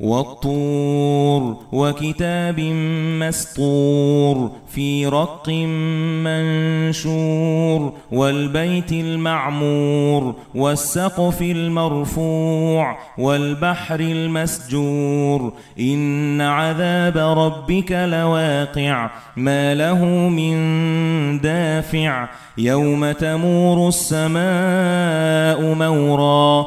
والطور وكتاب مسطور في رق منشور والبيت المعمور والسقف المرفوع والبحر المسجور إن عذاب ربك لواقع ما له من دافع يوم تمور السماء مورا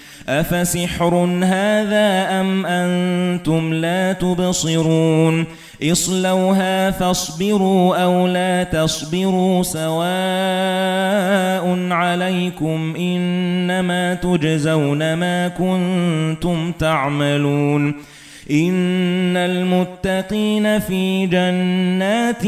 أفسحر هذا أم أنتم لا تبصرون اصلوها فاصبروا أو لا تصبروا سواء عليكم إنما تجزون ما كنتم تعملون إن المتقين في جنات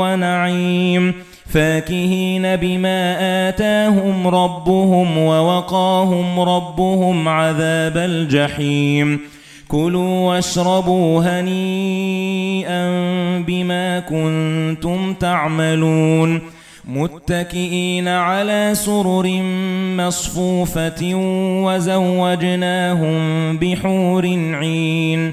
ونعيم فاكهين بما آتاهم ربهم ووقاهم ربهم عذاب الجحيم كُلُوا وَاشْرَبُوا هَنِيئًا بِمَا كُنتُمْ تَعْمَلُونَ مُتَّكِئِينَ عَلَى سُرُرٍ مَّصْفُوفَةٍ وَزَوَّجْنَاهُم بِحُورٍ عِينٍ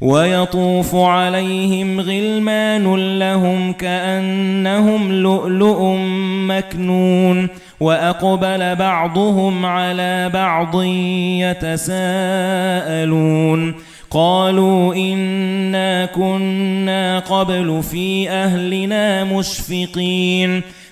وَيَطُوفُ عَلَيْهِمْ غِلْمَانٌ لَّهُمْ كَأَنَّهُمْ لُؤْلُؤٌ مَّكْنُونٌ وَأَقْبَلَ بَعْضُهُمْ عَلَى بَعْضٍ يَتَسَاءَلُونَ قَالُوا إِنَّا كُنَّا قَبْلُ فِي أَهْلِنَا مُشْفِقِينَ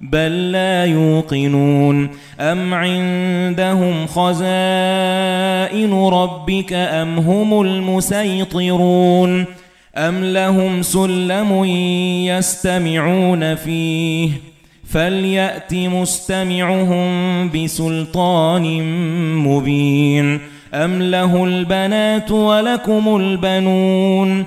بَل لَّا يُوقِنُونَ. أَمْ عِندَهُمْ خَزَائِنُ رَبِّكَ أَمْ هُمُ الْمُسَيْطِرُونَ؟ أَمْ لَهُمْ سُلَّمٌ يَسْتَمِعُونَ فِيهِ؟ فَلْيَأْتِ مُسْتَمِعُهُم بِسُلْطَانٍ مُبِينٍ. أَمْ لَهُ الْبَنَاتُ وَلَكُمُ الْبَنُونَ؟